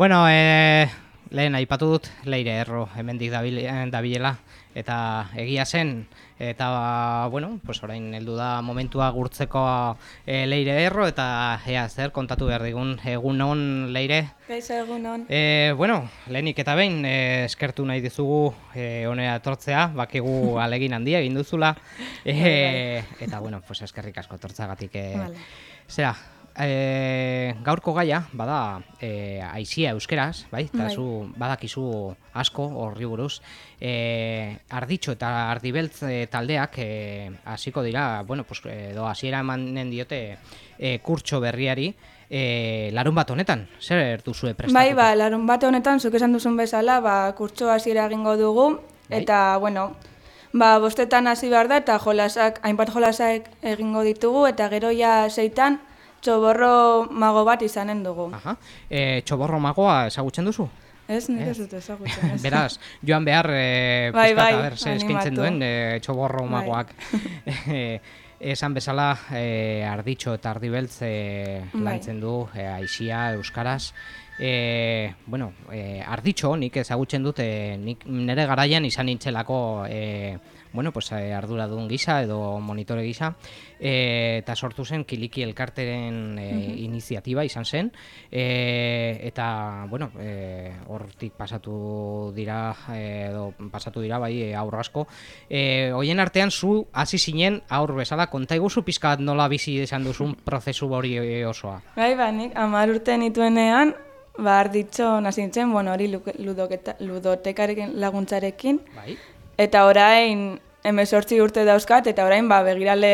Bueno, e, lehen aipatu dut, leire erro, hemendik dabilela, eta egia zen, eta, bueno, pues orain heldu da momentua gurtzeko e, leire erro, eta ea zer kontatu behar digun, egun hon leire? Gaisa egun hon. E, bueno, lehenik eta behin, e, eskertu nahi dizugu e, honera etortzea, bakigu alegin handia egin duzula, e, eta, bueno, pues eskerrik asko etortzagatik. E, vale. Zera, e, gaurko gaia, bada, e, aizia euskeraz, bai? Eta bai. zu badakizu asko horri buruz. E, arditxo eta ardibeltz e, taldeak hasiko dira, bueno, pues, edo hasiera emanen diote e, kurtso berriari, e, larun bat honetan, zer duzue prestatuko? Bai, ba, larun bat honetan, zuk esan duzun bezala, ba, kurtso hasiera egingo dugu, bai. eta, bueno, ba, bostetan hasi behar da, eta jolasak, hainbat jolasak egingo ditugu, eta gero ja zeitan, txoborro mago bat izanen dugu. Aha. E, txoborro magoa ezagutzen duzu? Ez, nik ez dut ezagutzen. Beraz, joan behar e, bai, bai, ber, eskintzen duen e, txoborro bai. magoak. Esan bezala, e, arditxo eta ardibeltz e, bai. lantzen du e, aixia, euskaraz. E, bueno, e, arditxo nik ezagutzen dut, e, nik nire garaian izan nintzelako e, bueno, pues, eh, ardura duen gisa edo monitore gisa e, eta sortu zen kiliki elkarteren e, iniziatiba izan zen e, eta bueno, e, hortik pasatu dira edo pasatu dira bai aur asko e, hoien artean zu hasi zinen aur bezala konta iguzu pizkat nola bizi izan duzun prozesu hori osoa Bai, ba, nik amar urte nituenean Ba, arditxo nazintzen, bueno, hori ludotekarekin laguntzarekin. Bai. Eta orain, emezortzi urte dauzkat, eta orain ba, begirale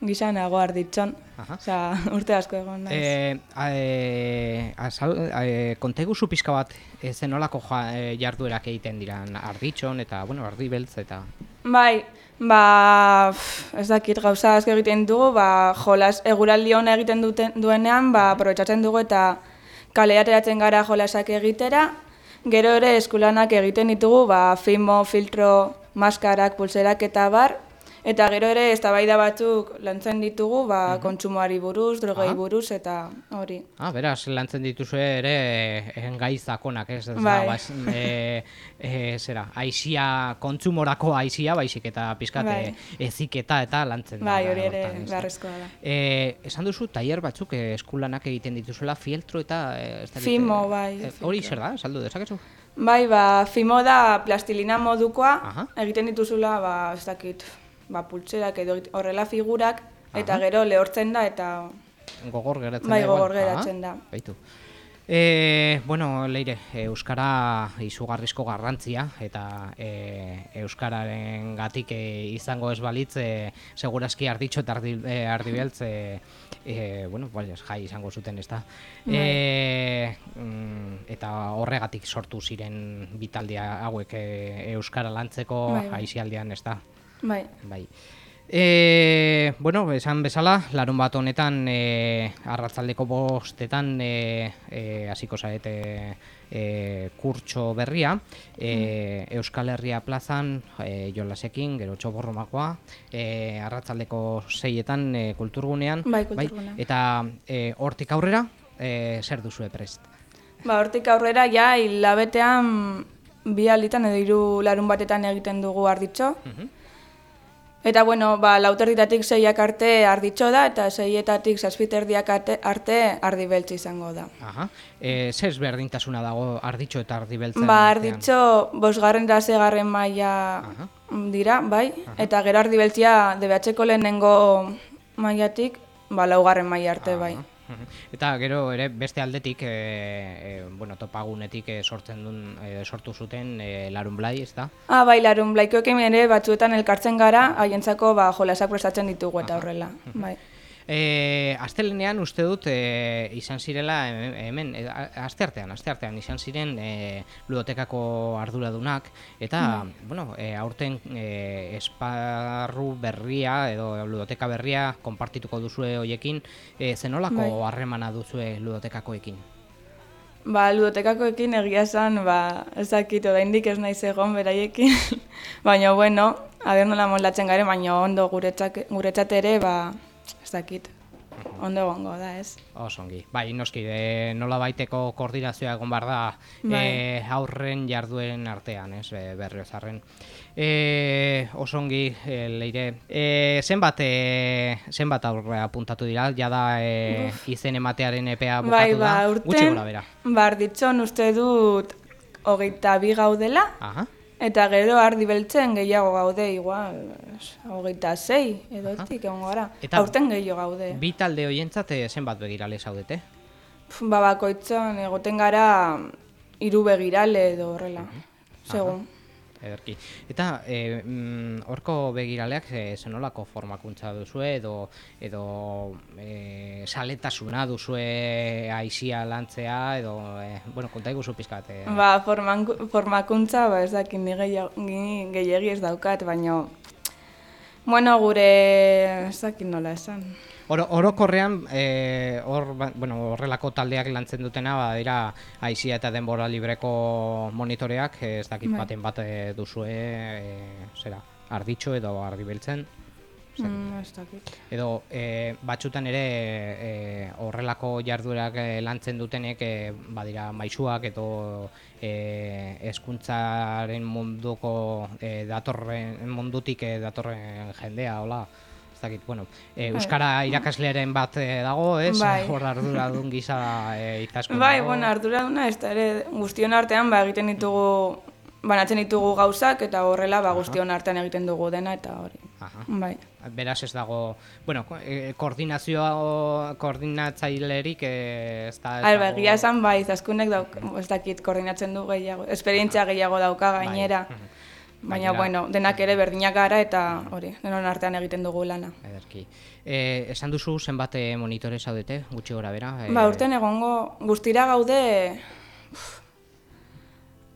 gizan nago arditxon. Osa, urte asko egon naiz. E, e, azal, e, kontegu zu pizka bat, ez zenolako e, jarduerak egiten dira arditxon, eta, bueno, ardi beltz, eta... Bai, ba, ez dakit gauza asko egiten dugu, ba, jolas eguraldi hona egiten duten, duenean, ba, aprobetsatzen dugu eta kaleateratzen gara jolasak egitera, gero ere eskulanak egiten ditugu, ba, fimo, filtro, maskarak, pulserak eta bar, eta gero ere eztabaida batzuk lantzen ditugu, ba, mhm. kontsumoari buruz, drogei ah. buruz, eta hori. Ah, beraz, lantzen dituzu ere engai zakonak, ez? ez bai. ba, e, e, zera, aizia, kontsumorako aizia, baizik eta pizkat bai. eziketa eta lantzen bai, hori ere, beharrezkoa da. E, esan duzu, taier batzuk eskulanak egiten dituzuela, fieltro eta... E, Fimo, bai. hori zer da, saldu dezakezu? Bai, ba, fimo da plastilina modukoa, Aha. egiten dituzula, ba, ez dakit, ba, pultserak edo horrela figurak, eta gero lehortzen da, eta... Gogor geratzen bai, da. Bai, gogor geratzen da. Baitu. E, bueno, leire, Euskara izugarrizko garrantzia eta e, Euskararen gatik e, izango ez balitz e, segurazki arditxo eta ardi, e, ardibeltz e, e, bueno, bai, jai izango zuten ez da. E, mm, eta horregatik sortu ziren bitaldia hauek e, Euskara lantzeko bai, bai. aizialdean ez da. Bai. bai. E, bueno, esan bezala, larun bat honetan e, arratzaldeko bostetan e, e, hasiko zaete e, kurtso berria. E, Euskal Herria plazan e, jolasekin, gero txoborromakoa e, arratzaldeko seietan e, kulturgunean. Bai, bai? eta e, hortik aurrera e, zer duzu prest? Ba, hortik aurrera ja hilabetean bi alditan edo hiru larun batetan egiten dugu arditxo. Uh Eta bueno, ba, lauterditatik zeiak arte arditxo da, eta zeietatik zazpiterdiak arte, arte ardi beltz izango da. Aha. E, Zer berdintasuna dago arditxo eta ardi beltzen? Ba, arditxo bosgarren da zegarren maila dira, bai? Eta gero ardi beltzia DBH-ko lehenengo mailatik, ba, laugarren maila arte, bai. Eta gero ere beste aldetik, e, e, bueno, topagunetik e, sortzen duen, e, sortu zuten e, larun blai, ez da? Ah, bai, larun blaiko ere batzuetan elkartzen gara, haientzako ba, jolasak prestatzen ditugu eta horrela, bai. E, astelenean uste dut e, izan zirela hemen e, asteartean asteartean izan ziren e, ludotekako arduradunak eta mm. bueno e, aurten e, esparru berria edo ludoteka berria konpartituko duzue hoiekin e, zenolako bai. harremana duzue ludotekakoekin Ba, ludotekakoekin egia esan, ba, ezakit, oraindik ez naiz egon beraiekin, baina, bueno, aber nola molatzen gare, baina ondo guretzat ere, ba, ez dakit. ondo gongo da, ez? Osongi. Bai, noski, e, nola baiteko koordinazioa egon bar da bai. e, aurren jarduen artean, ez, e, berriozarren. E, osongi, e, leire, e, zenbat, e, zenbat aurre apuntatu dira, jada e, izen ematearen epea bai, bukatu bai, ba, da, urten, gutxi gora bera. Bar, ditxon uste dut, hogeita bi gaudela, Aha. Eta gero ardi beltzen gehiago gaude igual, hogeita zei, edotik egon gara. Eta Aurten gehiago gaude. Bi talde horientzat eh, zenbat begirale zaudete? Ba, bakoitzan egoten gara hiru begirale edo horrela, segun ederki. Eta e, mm, horko begiraleak e, zenolako formakuntza duzu edo edo e, saletasuna duzu aizia lantzea edo e, bueno, konta iguzu pizkat. E. Ba, formakuntza ba ez dakit ni gehiegi ez daukat, baina bueno, gure ez dakit nola esan. Oro, orokorrean eh hor ba, bueno, horrelako taldeak lantzen dutena ba dira aisia eta denbora libreko monitoreak ez dakit bai. baten bat e, duzue e, zera arditxo edo ardibeltzen mm, edo e, batxutan ere e, horrelako jarduerak e, lantzen dutenek e, badira maisuak edo e, eskuntzaren munduko e, datorren mundutik e, datorren jendea hola dakit, bueno, e, Euskara irakaslearen bat e, dago, ez? Bai. Hor ardura dun gisa e, ikasko Bai, dago. bueno, ardura duna, ez da ere, guztion artean, ba, egiten ditugu, banatzen ditugu gauzak, eta horrela, ba, guztion artean egiten dugu dena, eta hori. Aha. Bai. Beraz ez dago, bueno, e, koordinazioa, koordinatzailerik ez da... Ez Alba, egia esan, bai, zaskunek dauk, ez dakit, koordinatzen du gehiago, esperientzia gehiago dauka bai. gainera. Bai. Baina, bueno, denak ere berdinak gara eta hori, denon artean egiten dugu lana. Ederki. E, esan duzu zenbat eh, monitore zaudete, gutxi gora bera? E... Ba, urten egongo, guztira gaude,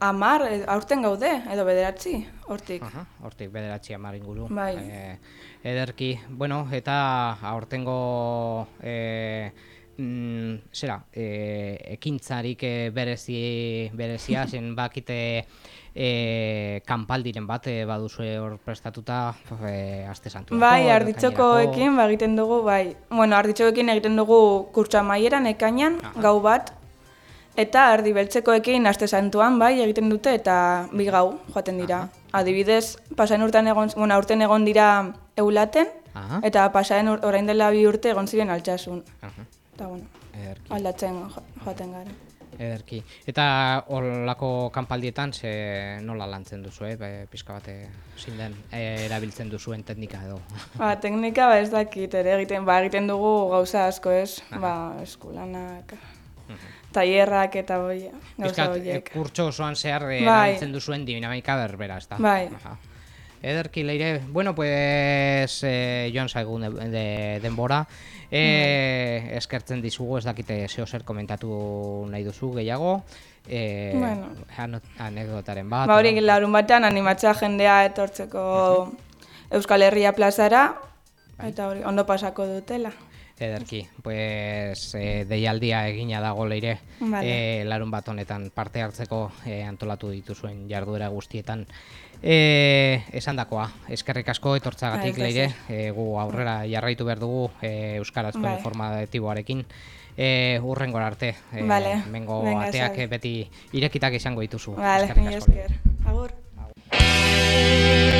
amar, aurten gaude, edo bederatzi, hortik. Aha, hortik, bederatzi amar inguru. Bai. E, ederki, bueno, eta aurtengo... E, mm, zera, e, ekintzarik berezi, berezia, zen bakite e, kanpaldiren bat e, baduzue hor prestatuta e, aste santu. Bai, arditxokoekin ba, egiten dugu, bai. Bueno, arditxokoekin egiten dugu kurtsa maieran ekainan, gau bat, eta ardi beltzekoekin aste santuan, bai, egiten dute, eta bi gau joaten dira. Adibidez, pasain urtean egon, bueno, urten egon dira eulaten, Aha. eta pasain orain dela bi urte egon ziren altxasun. Eta, bueno, aldatzen joaten gara. Ederki. Eta horlako kanpaldietan ze nola lantzen duzu, eh? Ba, pizka bate zein den eh, erabiltzen duzuen teknika edo. Ba, teknika ba ez dakit ere egiten, ba egiten dugu gauza asko, ez? Ba, eskulanak. Tailerrak eta hoi, gauza horiek. Pizkat, kurtso osoan zehar eh, bai. erabiltzen duzuen dinamika berbera, ezta? Bai. Ederki leire, bueno, pues eh, joan zaigun de, de, denbora. E, eskertzen dizugu ez dakite zeo zer komentatu nahi duzu gehiago. E, bueno. Anekdotaren bat. Ba hori, larun batean animatzea jendea etortzeko Euskal Herria plazara. Bai. Eta hori, ondo pasako dutela. Ederki, pues e, deialdia egina dago leire vale. e, larun bat honetan parte hartzeko e, antolatu dituzuen jarduera guztietan Eh, esan dakoa, eskerrik asko etortzagatik bai, leire, e, gu aurrera bai. jarraitu behar dugu e, Euskarazko bai. informatiboarekin. E, urrengor arte e, vale. mengo Venga, ateak beti irekitak izango dituzu. Vale, eskerrik asko. esker. Agur. Agur.